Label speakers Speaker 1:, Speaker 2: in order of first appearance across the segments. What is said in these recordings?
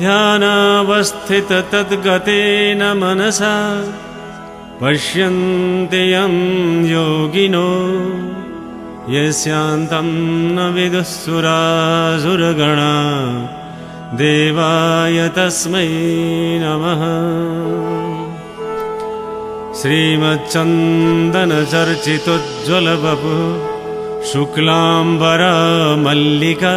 Speaker 1: ध्यानावस्थिततद्गतेन मनसा पश्यन्ति यं योगिनो यस्यान्तं न विदुःसुरासुरगणा देवाय तस्मै नमः। श्रीमच्चन्दनचर्चितोज्ज्वलबपु शुक्लाम्बरा मल्लिका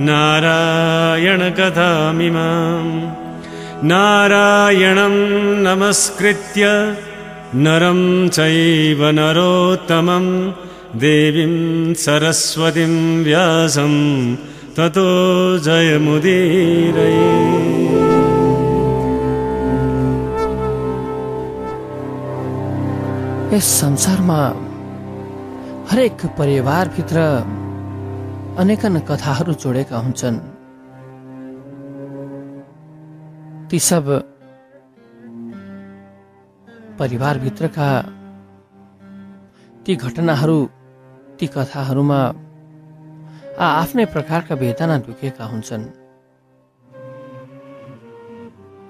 Speaker 1: नारायणकथामिमाम् नारायणं नमस्कृत्य नरं चैव नरोत्तमं। देवीं सरस्वतीं व्यासं ततो जयमुदीरये।
Speaker 2: यस संसारमा हरेक परिवारभित्र अनेकन कथाहरू जोडेका हुन्छन्। ती सब परिवारभित्रका ती घटनाहरू ती कथाहरूमा आ आफ्नै प्रकारका वेदना ढुकेका हुन्छन्।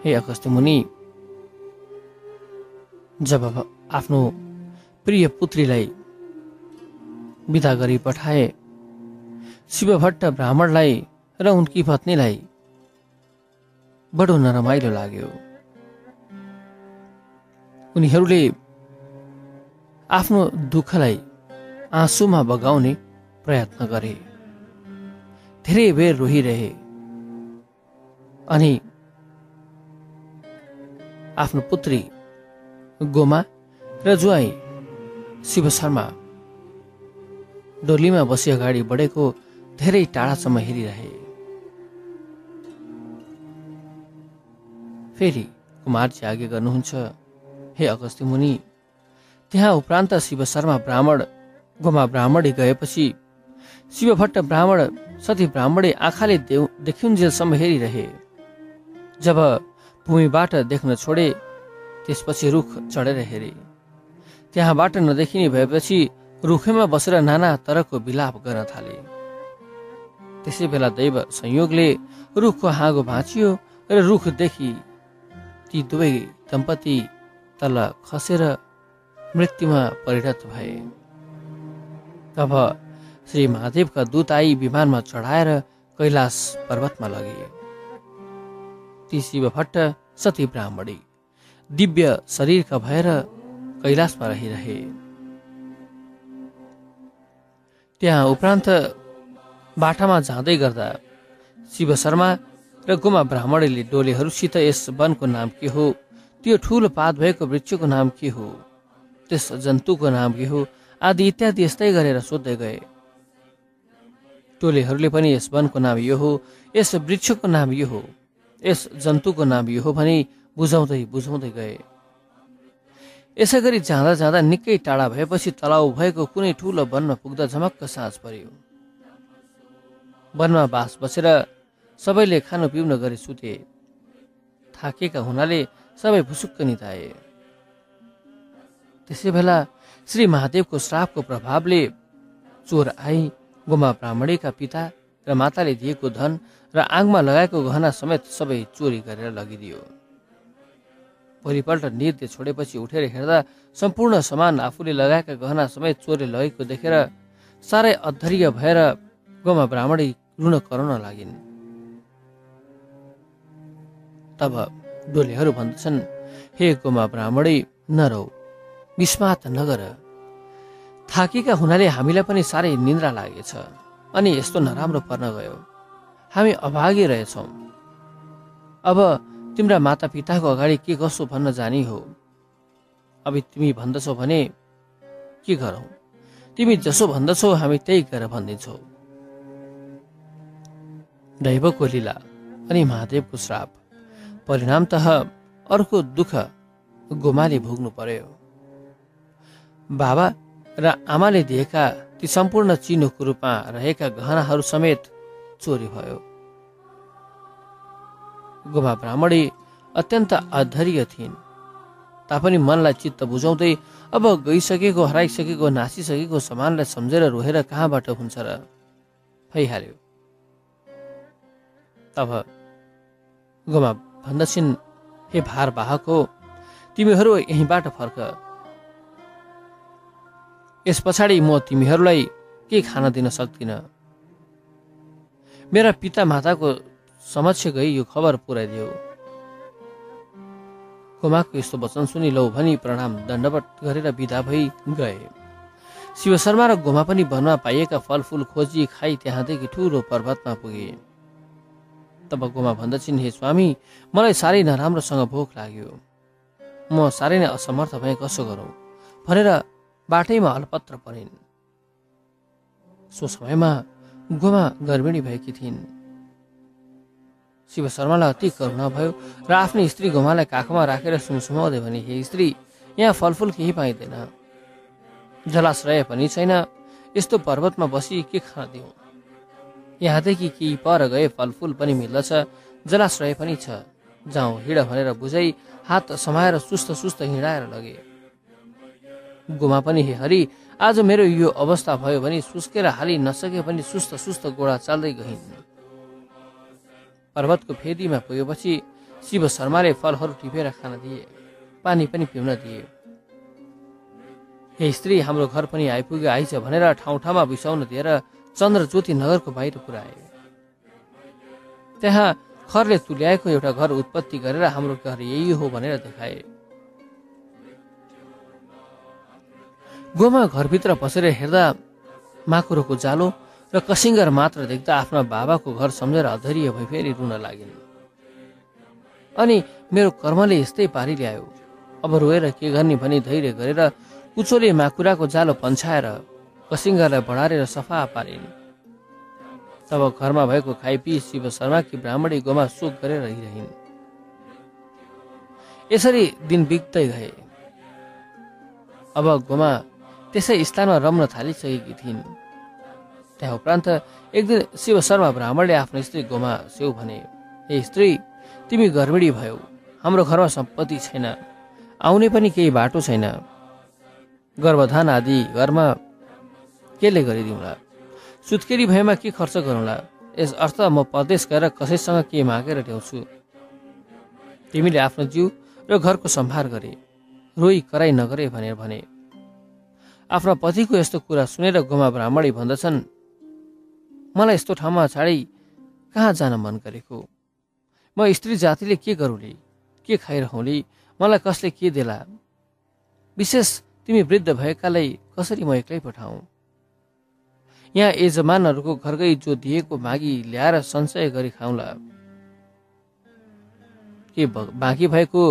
Speaker 2: हे अगस्त्य मुनि जब आफ्नो प्रिय पुत्रीलाई विदा गरी पठाए शिवभट्ट ब्राह्मणलाई र उनकी पत्नीलाई बडो नरमाइलो लाग्यो। उनीहरूले आफ्नो दुःखलाई आँसुमा बगाउने प्रयत्न गरे। धेरै बेर रोहिरहे अनि आफ्नो पुत्री गोमा र जुवाई शिव शर्मा डोलीमा बसी अगाडि बढेको धेरै टाढासम्म हेरिरहे। फेरि कुमारजी आगे गर्नुहुन्छ हे अगस्त्य मुनि त्यहाँ उपरान्त शिव शर्मा ब्राह्मण गोमा ब्राह्मणी गएपछि शिवभट्ट ब्राह्मण सती ब्राह्मणे आँखाले देउ देखिन्जेलसम्म हेरिरहे। जब भूमिबाट देख्न छोडे त्यसपछि रुख चढेर हेरे। त्यहाँबाट नदेखिने भएपछि रुखैमा बसेर नाना तरको विलाप गर्न थाले। त्यसै बेला दैव संयोगले रुखको हाँगो भाँचियो र रुखदेखि ती दुवै दम्पति तल खसेर मृत्युमा परिणत भए। तब श्री महादेवका दूत आई विमानमा चढाएर कैलाश पर्वतमा लगे ती शिव भट्ट सती ब्राह्मणी दिव्य शरीरका भएर कैलाशमा रहिरहे। त्यहाँ उपरान्त बाटामा जाँदै गर्दा शिव शर्मा र गुमा ब्राह्मणले डोलेहरूसित यस वनको नाम के हो? त्यो ठुलो पात भएको वृक्षको नाम के हो? त्यस जन्तुको नाम के हो? आदि इत्यादि यस्तै गरेर सोध्दै गए। टोलेहरूले पनि यस वनको नाम यो हो यस वृक्षको नाम यो हो यस जन्तुको नाम यो हो भनी बुझाउँदै बुझाउँदै गए। यसै गरी जाँदा जाँदा निकै टाढा भएपछि तलाउ भएको कुनै ठुलो वनमा पुग्दा झमक्क साँझ पर्यो। वनमा बास बसेर सबैले खानु पिउन गरी सुते। थाकेका हुनाले सबै भुसुक्क निधाए। त्यसै बेला श्री महादेवको श्रापको प्रभावले चोर आई गोमा ब्राह्मणीका पिता र माताले दिएको धन र आङमा लगाएको गहना समेत सबै चोरी गरेर लगिदियो। भोलिपल्ट निर्दय छोडेपछि उठेर हेर्दा सम्पूर्ण सामान आफूले लगाएका गहना समेत चोरले लगेको देखेर साह्रै अधर्य भएर गोमा ब्राह्मणी रुन कराउन लागिन्। तब डोलेहरू भन्दछन् हे गोमा ब्राह्मणी नरौ विस्मात नगर थाकेका हुनाले हामीलाई पनि साह्रै निन्द्रा लागेछ अनि यस्तो नराम्रो पर्न गयो। हामी अभागी रहेछौँ। अब तिम्रा माता पिताको अगाडि के कसो भन्न जाने हो। अब तिमी भन्दछौ भने के गरौँ? तिमी जसो भन्दछौ हामी त्यही गरेर भनिदिन्छौ। दैवको लीला अनि महादेवको श्राप। परिणामत अर्को दुःख गोमाले भोग्नु पर्यो। बाबा र आमाले दिएका ती सम्पूर्ण चिनोको रूपमा रहेका गहनाहरू समेत चोरी भयो। गोमा ब्राह्मणी अत्यन्त अधर्य थिइन्। तापनि मनलाई चित्त बुझाउँदै अब गइसकेको हराइसकेको नासिसकेको सामानलाई सम्झेर रोहेर कहाँबाट हुन्छ र? भइहाल्यो। तब गोमा भन्दछिन् हे भार बाहक तिमीहरू यहीँबाट फर्क। यस पछाडि म तिमीहरूलाई के खान दिन सक्दिन? मेरा पिता माताको समक्ष गई यो खबर पुर्याइदियो गोमाको यस्तो वचन सुनि लौ भनी प्रणाम दण्डवट गरेर विदा भई गए। शिव शर्मा र गोमा पनि वनमा पाइएका फलफुल खोजी खाई त्यहाँदेखि ठुलो पर्वतमा पुगे। तब गोमा भन्दछिन् हे स्वामी मलाई साह्रै नराम्रोसँग भोक लाग्यो। म साह्रै नै असमर्थ भए कसो गरौँ? भनेर बाटैमा अलपत्र परिन्। सो समयमा गोमा गर्भिणी भएकी थिइन्। शिव शर्मालाई अति करुणा भयो र आफ्नै स्त्री गोमालाई काखमा राखेर सुमसुमाउँदै भने हे स्त्री यहाँ फलफुल केही पाइँदैन। जलाश्रय पनि छैन। यस्तो पर्वतमा बसी के खान दिउँ? यहाँदेखि केही पर गए फलफुल पनि मिल्दछ जलाश्रय पनि छ। जाउँ हिँड भनेर बुझाइ हात समाएर सुस्त सुस्त हिँडाएर लगे। गोमा पनि हे हरि आज मेरो यो अवस्था भयो भने सुस्केर हाली नसके पनि सुस्त सुस्त गोडा चाल्दै गइन्। पर्वतको फेदीमा पुगेपछि शिव शर्माले फलहरू टिपेर खान दिए पानी पनि पिउन दिए। हे स्त्री हाम्रो घर पनि आइपुगे आइछ भनेर ठाउँ ठाउँमा बिसाउन दिएर चन्द्र ज्योति नगरको बाहिर पुऱ्याए त्यहाँ खरले तुल्याएको एउटा घर उत्पत्ति गरेर हाम्रो घर यही हो भनेर देखाए। गोमा घरभित्र पसेर हेर्दा माकुरोको जालो र कसिङ्गर मात्र देख्दा आफ्ना बाबाको घर सम्झेर अधैर्य भई फेरि रुन लागिन्। अनि मेरो कर्मले यस्तै पारी ल्यायो अब रोएर के गर्ने भनी धैर्य गरेर कुचोले माकुराको जालो पन्छाएर कसिङ्गरलाई बढारेर सफा पारिन्। तब घरमा भएको खाइपी शिव शर्माकी ब्राह्मणी गोमा सुख गरेर रहिरहन् यसरी दिन बित्दै गए। अब गोमा त्यसै स्थानमा रम्न थालिसकेकी थिइन्। त्यहाँ उपरान्त एक दिन शिव शर्मा ब्राह्मणले आफ्नो स्त्री गोमा सेउ भने हे स्त्री तिमी गर्भिणी भयौ। हाम्रो घरमा सम्पत्ति छैन। आउने पनि केही बाटो छैन। गर्भधान आदि घरमा केले गरिदिउँला सुत्केरी भएमा के खर्च गरौँला यस अर्थ म परदेश गएर कसैसँग के मागेर ल्याउँछु? तिमीले आफ्नो जिउ र घरको सम्हार गरे रोई कराई नगरे भनेर भने। आफ्ना पतिको यस्तो कुरा सुनेर गोमा ब्राह्मणी भन्दछन् मलाई यस्तो ठाउँमा छाडी कहाँ जान मन गरेको? म स्त्री जातिले के गरौँली? के खाइरहँली मलाई कसले के देला? विशेष तिमी वृद्ध भएकालाई कसरी म एक्लै पठाऊ? यहाँ यजमानहरूको घर गई जो दिएको मागी ल्याएर सञ्चय गरी खाउँला। के बाँकी भएको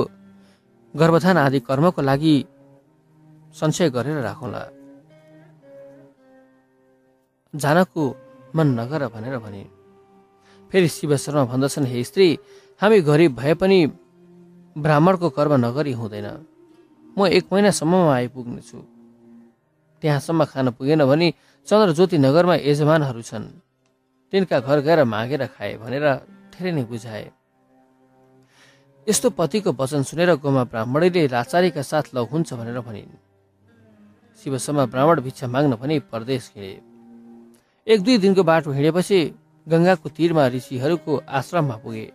Speaker 2: गर्भधान आदि कर्मको लागि सञ्चय गरेर राखौँला। जानको मन नगर भनेर भने फेरि शिव शर्मा भन्दछन् हे स्त्री हामी गरिब भए पनि ब्राह्मणको कर्म नगरी हुँदैन। म एक महिनासम्ममा आइपुग्नेछु। त्यहाँसम्म खान पुगेन भने चन्द्र ज्योति नगरमा यजमानहरू छन्। तिनका घर गएर मागेर खाए भनेर धेरै नै बुझाए। यस्तो पतिको वचन सुनेर गोमा ब्राह्मणीले लाचारीका साथ लौ हुन्छ भनेर भनिन्। शिवशर्मा ब्राह्मण भिक्षा माग्न पनि परदेश हिँडे। एक दुई दिनको बाटो हिँडेपछि गङ्गाको तीरमा ऋषिहरूको आश्रममा पुगे।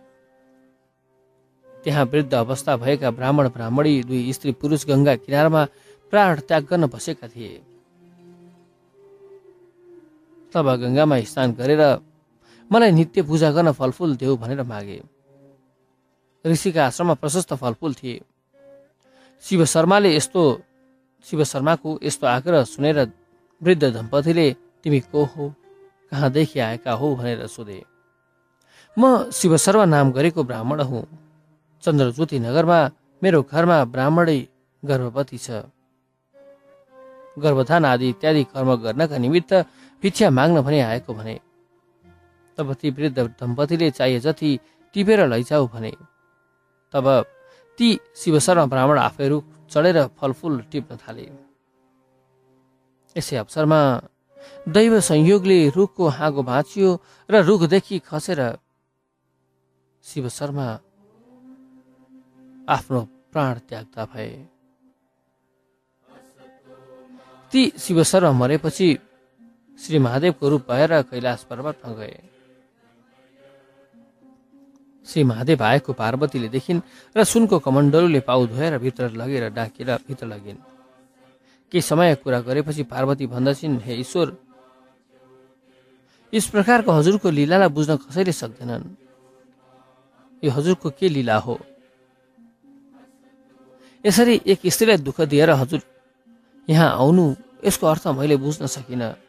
Speaker 2: त्यहाँ वृद्ध अवस्था भएका ब्राह्मण ब्राह्मणी दुई स्त्री पुरुष गङ्गा किनारमा प्राण त्याग गर्न बसेका थिए। तब गङ्गामा स्नान गरेर मलाई नित्य पूजा गर्न फलफुल देऊ भनेर मागे। ऋषिका आश्रममा प्रशस्त फलफुल थिए। शिव शर्माले यस्तो शिव शर्माको यस्तो आग्रह सुनेर वृद्ध दम्पतिले तिमी को हो? कहाँदेखि आएका हो? भनेर सोधे। म शिव शर्मा नाम गरेको ब्राह्मण हुँ। चन्द्रज्योति नगरमा मेरो घरमा ब्राह्मणै गर्भवती छ। गर्भधान आदि इत्यादि कर्म गर्नका निमित्त भिक्षा माग्न पनि आएको भने तब ती वृद्ध दम्पतिले चाहिए जति टिपेर लैजाऊ भने तब ती शिवशर्मा ब्राह्मण आफै रुख चढेर फलफुल टिप्न थाले। यसै अवसरमा दैव संयोगले रुखको हाँगो भाँचियो र रुखदेखि खसेर शिव शर्मा आफ्नो प्राण त्याग्दा भए। ती शिव शर्मा मरेपछि श्री महादेवको रूप भएर कैलाश पर्वतमा गए श्री महादेव आएको पार्वतीले देखिन् र सुनको कमण्डलुले पाउ धोएर भित्र लगेर डाकेर भित्र लगिन्। केही समय कुरा गरेपछि पार्वती भन्दछिन् हे ईश्वर यस प्रकारको हजुरको लीलालाई बुझ्न कसैले सक्दैनन्? यो हजुरको के लीला हो? यसरी एक स्त्रीलाई दुःख दिएर हजुर यहाँ आउनु यसको अर्थ मैले बुझ्न सकिनँ।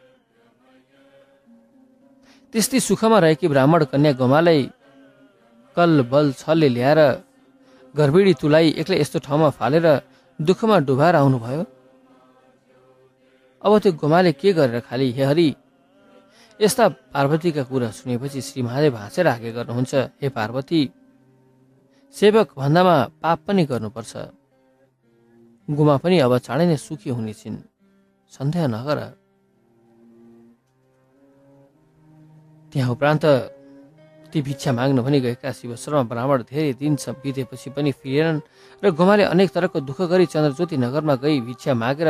Speaker 2: त्यस्तै सुखमा रहेकी ब्राह्मण कन्या गमालाई कल बल छलले ल्याएर गर्भिडी तुलाई एक्लै यस्तो ठाउँमा फालेर दुःखमा डुबाएर आउनुभयो? अब त्यो गोमाले के गरेर खाली? हे हरि यस्ता पार्वतीका कुरा सुनेपछि श्री महादेव हाँसेर हाके गर्नुहुन्छ हे पार्वती सेवक भन्दामा पाप पनि गर्नुपर्छ। गुमा पनि अब चाँडै नै सुखी हुने छिन् सन्देह नगर। त्यहाँ उपरान्त ती भिक्षा माग्न पनि गएका शिव शर्मा ब्राह्मण धेरै दिनसम्म बितेपछि पनि फिरेनन् र गोमाले अनेक तरको दुःख गरी चन्द्रज्योति नगरमा गई भिक्षा मागेर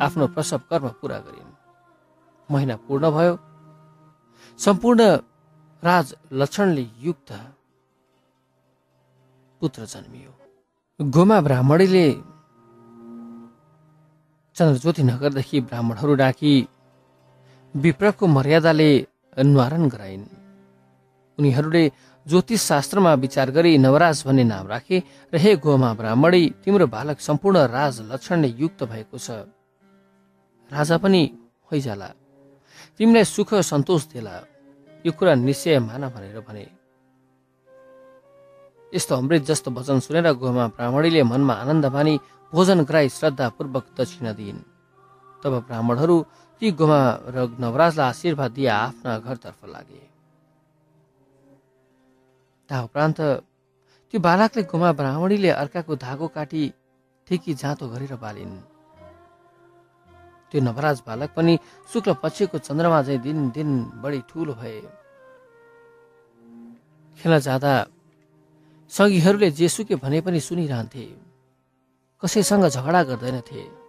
Speaker 2: आफ्नो प्रसव कर्म पुरा गरिन्। महिना पूर्ण भयो। सम्पूर्ण राज लक्षणले युक्त पुत्र जन्मियो। गोमा ब्राह्मणीले चन्द्रज्योति नगरदेखि ब्राह्मणहरू डाकी विप्रको मर्यादाले निवारण गराइन्। उनीहरूले ज्योतिष शास्त्रमा विचार गरी नवराज भन्ने नाम राखे र हे गोमा ब्राह्मणी तिम्रो बालक सम्पूर्ण राज लक्षणले युक्त भएको छ। राजा पनि होइजाला तिमीलाई सुख सन्तोष देला। यो कुरा निश्चय मान भनेर भने। यस्तो अमृत जस्तो वचन सुनेर गोमा ब्राह्मणीले मनमा आनन्द मानी भोजन गराई श्रद्धापूर्वक दक्षिणा दिइन्। तब ब्राह्मणहरू ती गोमा र नवराजलाई आशीर्वाद दिए आफ्ना घरतर्फ लागे। ता उपरान्त त्यो बालकले गोमा ब्राह्मणीले अर्काको धागो काटी ठिकी जाँतो गरेर बालिन्। त्यो नवराज बालक पनि शुक्ल पक्षको चन्द्रमा चाहिँ दिन दिन बढी ठुलो भए। खेल जाँदा सङ्गीहरूले जेसुके भने पनि सुनिरहन्थे। कसैसँग झगडा गर्दैनथे।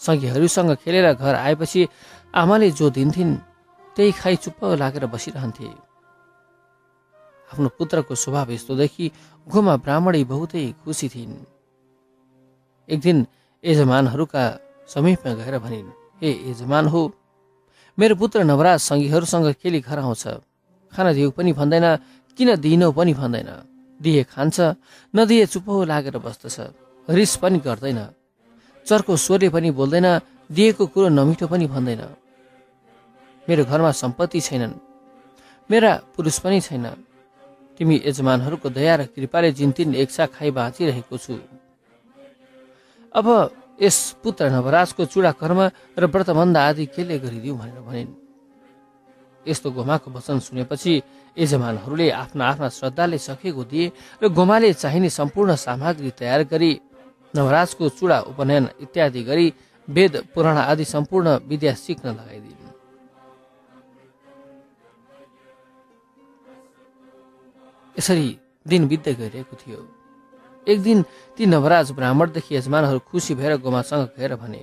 Speaker 2: सङ्गीहरूसँग खेलेर घर आएपछि आमाले जो दिन्थिन् त्यही खाइ चुप्प लागेर बसिरहन्थे। आफ्नो पुत्रको स्वभाव यस्तो देखि गोमा ब्राह्मणी बहुतै खुसी थिइन्। एक दिन यजमानहरूका समीपमा गएर भनिन् हे यजमान हो मेरो पुत्र नवराज सङ्गीहरूसँग खेली घर आउँछ। खाना दिउ पनि भन्दैन किन दिइनौ पनि भन्दैन। दिए खान्छ नदिए चुप्पो लागेर बस्दछ। रिस पनि गर्दैन। चर्को स्वरले पनि बोल्दैन दिएको कुरो नमिठो पनि भन्दैन। मेरो घरमा सम्पत्ति छैनन्। मेरा पुरुष पनि छैन। तिमी यजमानहरूको दया र कृपाले जिन्तिन एकसा खाइ बाँचिरहेको छु। अब यस पुत्र नवराजको चुडा कर्म र व्रतबन्ध आदि केले गरिदिउ भनेर भनिन्। यस्तो गोमाको वचन सुनेपछि यजमानहरूले आफ्ना आफ्ना श्रद्धाले सकेको दिए र गोमाले चाहिने सम्पूर्ण सामग्री तयार गरी नवराजको चुडा उपनयन इत्यादि गरी वेद पुराण आदि सम्पूर्ण विद्या सिक्न लगाइदिए यसरी दिन बित्दै गइरहेको थियो। एक दिन ती नवराज ब्राह्मणदेखि यजमानहरू खुसी भएर गोमासँग गएर भने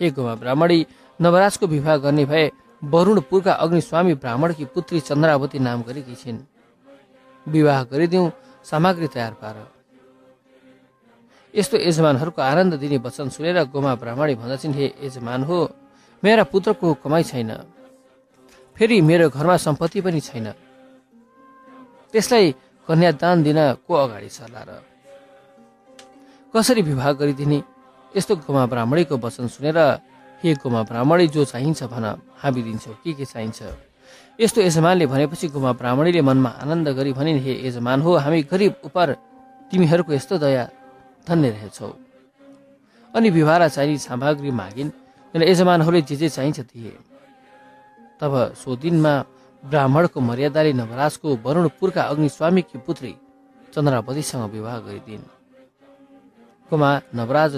Speaker 2: हे गोमा ब्राह्मणी नवराजको विवाह गर्ने भए वरुणपुरका अग्निस्वामी ब्राह्मणकी पुत्री चन्द्रावती नाम गरेकी छिन्। विवाह गरिदिउँ सामग्री तयार पार। यस्तो यजमानहरूको आनन्द दिने वचन सुनेर गोमा ब्राह्मणी भन्दछन् हे यजमान हो मेरा पुत्रको कमाइ छैन। फेरि मेरो घरमा सम्पत्ति पनि छैन। त्यसलाई कन्यादान दिन को अगाडि सर्ला र? कसरी विवाह गरिदिने? यस्तो गोमा ब्राह्मणीको वचन सुनेर हे गोमा ब्राह्मणी जो चाहिन्छ भन हामी दिन्छौ। के के चाहिन्छ? यस्तो यजमानले भनेपछि गोमा ब्राह्मणीले मनमा आनन्द गरी भनिन् हे यजमान हो हामी गरिब उपर तिमीहरूको यस्तो दया धन्य रहेछौ। अनि विवाह चाहिने सामग्री मागिन् र यजमानहरूले जे जे चाहिन्छ दिए। तब सो दिनमा ब्राह्मणको मर्यादाले नवराजको वरुणपुरका अग्निस्वामीकी पुत्री चन्द्रावतीसँग विवाह गरिदिन्। कुमा नवराज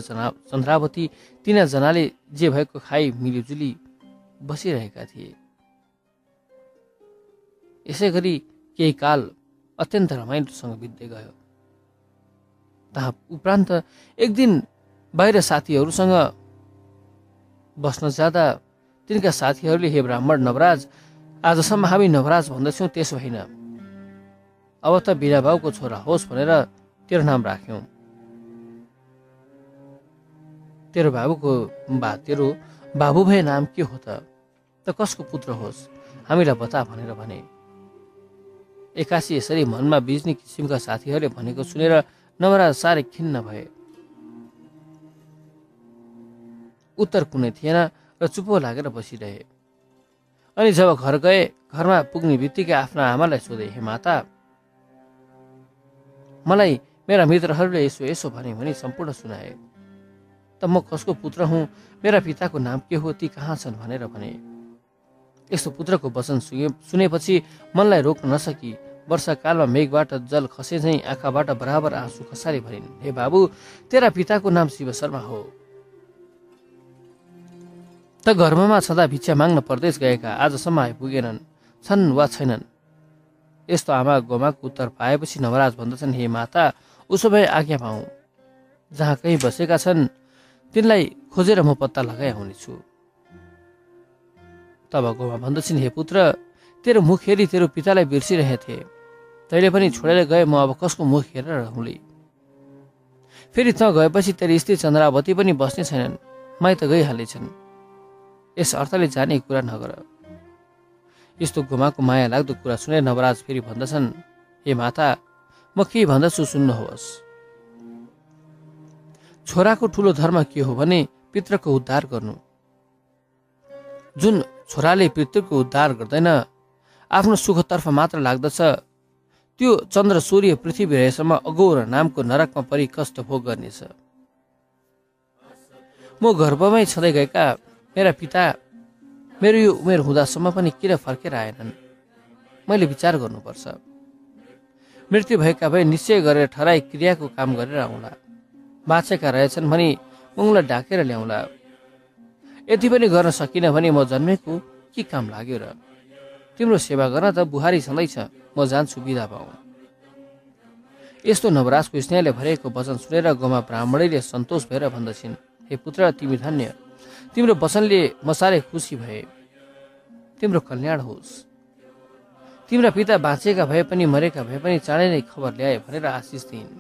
Speaker 2: चन्द्रावती तिनजनाले जे भएको खाई मिलिजुली बसिरहेका थिए। यसै गरी केही काल अत्यन्त रमाइलोसँग बित्दै गयो। तहाँ उपरान्त एक दिन बाहिर साथीहरूसँग बस्न जाँदा तिनका साथीहरूले हे ब्राह्मण नवराज आजसम्म हामी नवराज भन्दछौँ त्यसो होइन। अब त बिना बाउको छोरा होस् भनेर तेरो नाम राख्यौँ। तेरो बाबुको बा तेरो बाबु भए नाम के हो त? त कसको पुत्र होस्? हामीलाई बता भनेर भने। एक्कासी यसरी मनमा बिज्ने किसिमका साथीहरूले भनेको सुनेर नवराज साह्रै खिन्न भए। उत्तर कुनै थिएन र चुप्पो लागेर बसिरहे। अनि जब घर गए घरमा पुग्ने बित्तिकै आफ्ना आमालाई सोधे हे माता मलाई मेरा मित्रहरूले यसो यसो भने भनी सम्पूर्ण सुनाए। त म कसको पुत्र हुँ? मेरा पिताको नाम के हो? ती कहाँ छन्? भनेर भने। यस्तो पुत्रको वचन सुने सुनेपछि मनलाई रोक्न नसकी वर्षाकालमा मेघबाट जल खसे झैँ आँखाबाट बराबर आँसु खसारी भनिन् हे बाबु तेरा पिताको नाम शिव शर्मा हो। त घरमा छँदा भिक्षा माग्न परदेश गएका आजसम्म आइपुगेनन् छन् वा छैनन्। यस्तो आमा गोमाको उत्तर पाएपछि नवराज भन्दछन् हे माता उसो भए आज्ञा पाऊ। जहाँ कहीँ बसेका छन् तिनलाई खोजेर म पत्ता लगाइ आउनेछु तब गोमा भन्दछन् हे पुत्र तेरो मुख हेरी तेरो पितालाई बिर्सिरहेथे तैँले पनि छोडेर गए म अब कसको मुख हेरेर रहँली। फेरि त गएपछि तेरो स्त्री चन्द्रावती पनि बस्ने छैनन्। माइत गइहालेछन्। यस अर्थले जाने कुरा नगर। यस्तो गुमाको माया लाग्दो कुरा सुने नवराज फेरि भन्दछन् हे माता म के भन्दछु सुन्नुहोस्। छोराको ठुलो धर्म के हो भने पितृको उद्धार गर्नु। जुन छोराले पितृको उद्धार गर्दैन आफ्नो सुखतर्फ मात्र लाग्दछ त्यो चन्द्र सूर्य पृथ्वी रहेसम्म अगौर नामको नरकमा परि कष्ट भोग गर्नेछ म गर्भमै छँदै गएका मेरा पिता मेरो यो उमेर हुँदासम्म पनि किन फर्केर आएनन्? मैले विचार गर्नुपर्छ। मृत्यु भएका भए निश्चय गरेर ठराई क्रियाको काम गरेर आउँला। बाँचेका रहेछन् भने मुङलाई ढाकेर ल्याउँला। यति पनि गर्न सकिनँ भने म जन्मेको के काम लाग्यो र? तिम्रो सेवा गर्न त बुहारी छँदैछ म जान्छु बिदा पाऊ यस्तो नवराजको स्नेहले भरेको वचन सुनेर गोमा ब्राह्मणैले सन्तोष भएर भन्दछिन्। हे पुत्र तिमी धन्य। तिम्रो वचनले म साह्रै खुसी भए। तिम्रो कल्याण होस्। तिम्रा पिता बाँचेका भए पनि मरेका भए पनि चाँडै नै खबर ल्याए भनेर आशिष दिइन्।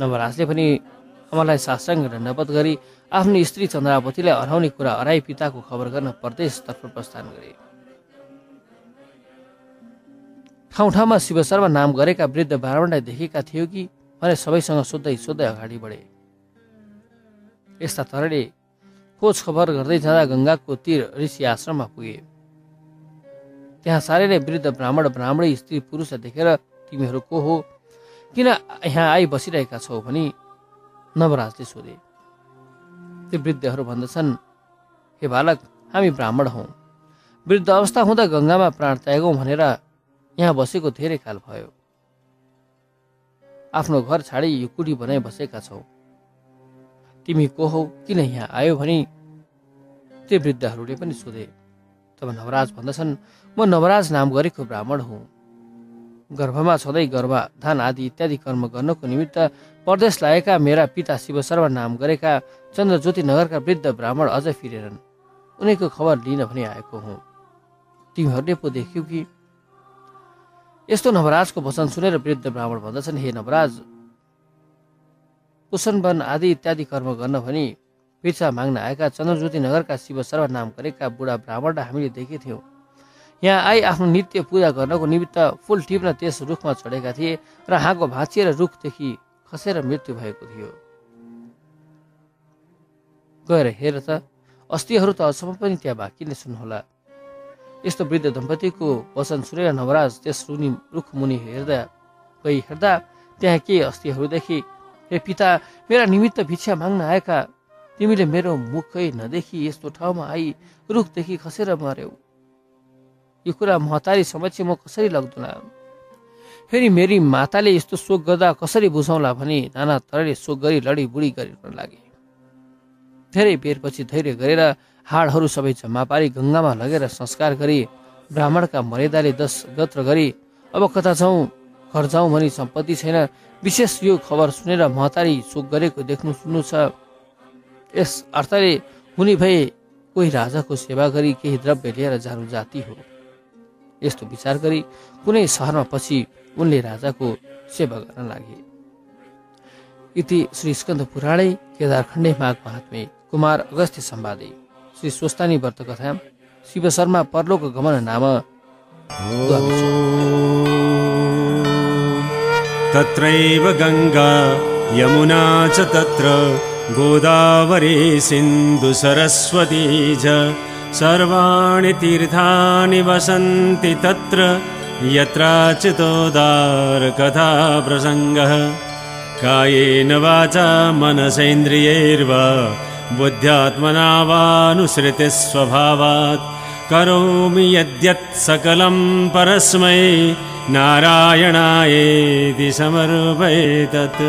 Speaker 2: नवराजले पनि अमरलाई सासङ्ग र नपत गरी आफ्नो स्त्री चन्द्रावतीलाई हराउने कुरा हराई पिताको खबर गर्न परदेशतर्फ प्रस्थान गरे। ठाउँ ठाउँमा शिव शर्मा नाम गरेका वृद्ध ब्राह्मणलाई देखेका थियो कि भने सबैसँग सोध्दै सोध्दै अगाडि बढे। यस्ता तरले खोज खबर गर्दै जाँदा गङ्गाको तिर ऋषि आश्रममा पुगे। त्यहाँ साह्रै नै वृद्ध ब्राह्मण ब्राह्मणी स्त्री पुरुष देखेर तिमीहरू को हो? किन यहाँ आई बसिरहेका छौ भनी नवराजले सोधे। ती वृद्धहरू भन्दछन् हे बालक हामी ब्राह्मण हौ। वृद्ध अवस्था हुँदा गङ्गामा प्राण त्यागौँ भनेर यहाँ बसेको धेरै काल भयो। आफ्नो घर छाडी यो कुटी बनाइ बसेका छौ। तिमी को हौ किन यहाँ आयो भनी त्यो वृद्धहरूले पनि सोधे। तब नवराज भन्दछन् म नवराज नाम गरेको ब्राह्मण हुँ। गर्भमा छँदै गर्भाधान आदि इत्यादि कर्म गर्नको निमित्त परदेश लागेका मेरा पिता शिव शर्मा नाम गरेका चन्द्रज्योति नगरका वृद्ध ब्राह्मण अझ फिरेरन् उनीको खबर लिन पनि आएको हुँ। तिमीहरूले पो देख्यौ कि यस्तो नवराजको वचन सुनेर वृद्ध ब्राह्मण भन्दछन् हे नवराज कुशनवन आदि इत्यादि कर्म गर्न भनी पिर्सा माग्न आएका चन्द्रज्योति नगरका शिव शर्मा नाम गरेका बुढा ब्राह्मणलाई हामीले देखेथ्यौँ यहाँ आई आफ्नो नित्य पूजा गर्नको निमित्त फुल टिप्न त्यस रुखमा चढेका थिए र हाँको भाँचिएर रुखदेखि खसेर मृत्यु भएको थियो। गएर हेर त अस्थिहरू त अझसम्म पनि त्यहाँ बाँकी नै सुन्नुहोला यस्तो वृद्ध दम्पतिको वचन सुनेर नवराज त्यस रुनी रुख मुनि हेर्दा गई हेर्दा त्यहाँ के अस्थिहरूदेखि? हे पिता मेरा निमित्त भिक्षा माग्न आएका। तिमीले मेरो मुखै नदेखि यस्तो ठाउँमा आई रुखदेखि खसेर मर्यौ। यो कुरा महतारी समक्ष म कसरी लग्दुन फेरि मेरी माताले यस्तो शोक गर्दा कसरी बुझाउला भने नाना तरले शोक गरी लडी बुढी गरिरहन लागे। धेरै बेरपछि धैर्य गरेर हाडहरू सबै जम्मा पारी गङ्गामा लगेर संस्कार गरी ब्राह्मणका मर्यादाले दस गत्र गरी अब कता जाउँ? घर जाउँ भनी सम्पत्ति छैन। विशेष यो खबर सुनेर महतारी शोक गरेको देख्नु सुन्नु छ। यस अर्थले हुने भए कोही राजाको सेवा गरी केही द्रव्य लिएर जानु जाति हो। यस्तो विचार गरी कुनै सहरमा पछि उनले राजाको सेवा गर्न लागे। इति श्री स्कन्द पुराणै केदारखण्डे माघ महात्मे कुमार अगस्त्य सम्वादे। श्री स्वस्तानी व्रत कथा शिव शर्मा परलोक गमन नाम
Speaker 1: तत्रैव गङ्गा यमुना च तत्र गोदावरी सिन्धु सरस्वती च सर्वाणि तीर्थानि वसन्ति तत्र यत्राचितोदारकथा प्रसङ्गः कायेन वाचा मनसेन्द्रियैर्वा बुद्ध्यात्मना वानुसृतिस्वभावात् करोमि यद्यत् सकलं परस्मै। नारायणायेति समर्पयेतत्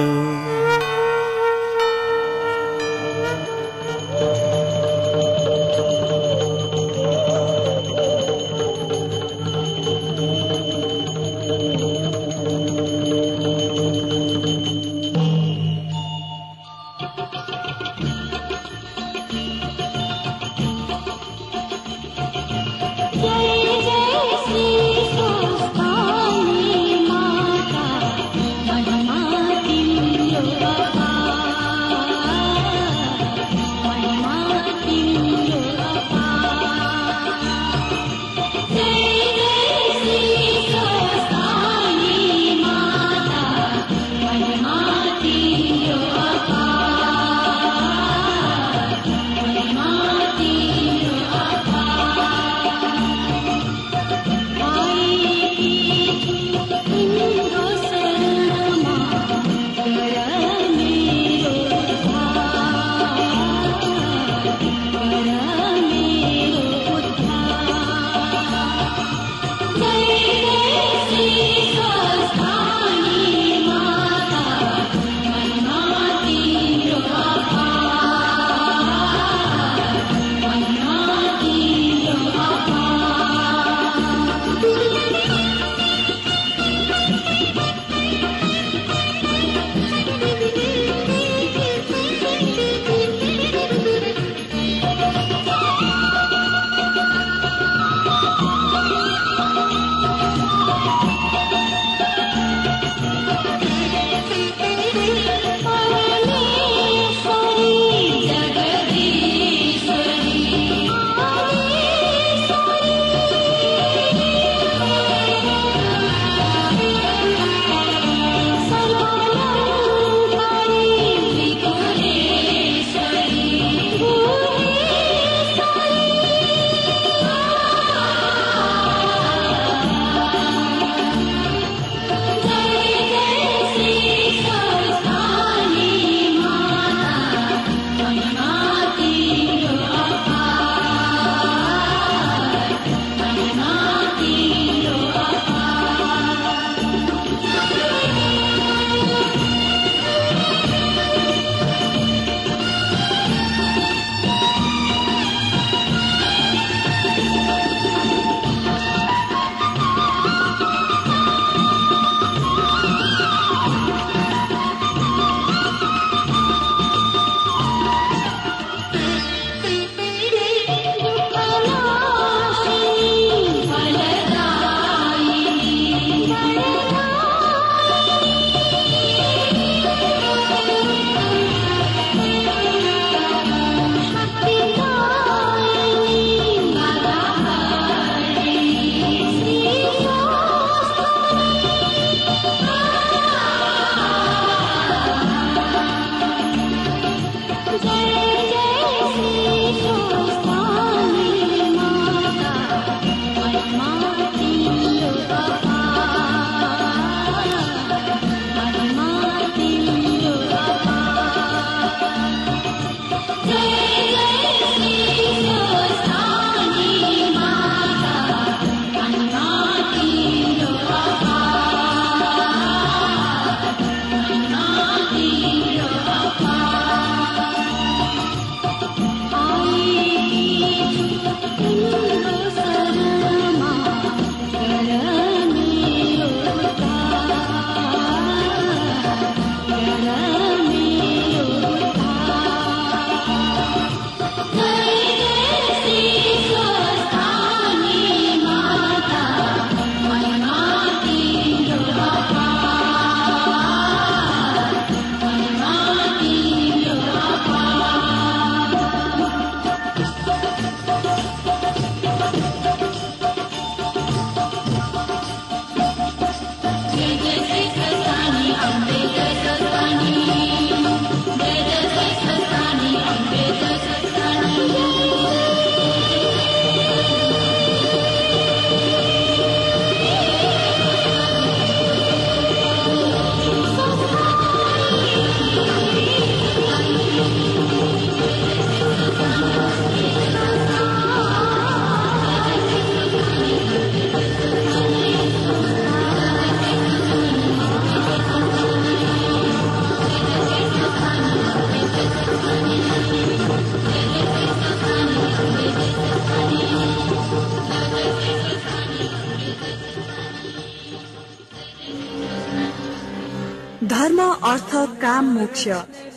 Speaker 3: मोक्ष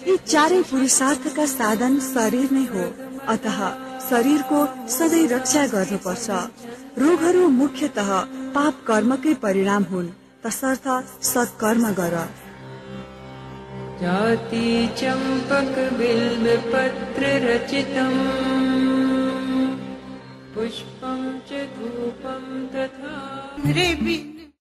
Speaker 3: यी चारै पुरुषार्थका साधन शरीर नै हो। अतः शरीरको सधैँ रक्षा गर्नुपर्छ। रोगहरू मुख्यत पाप कर्मकै परिणाम हुन्। तसर्थ सत्कर्म गर।
Speaker 4: जाति चम्पक बिल्बपत्र रचितम्। पुष्पं च धूपं तथा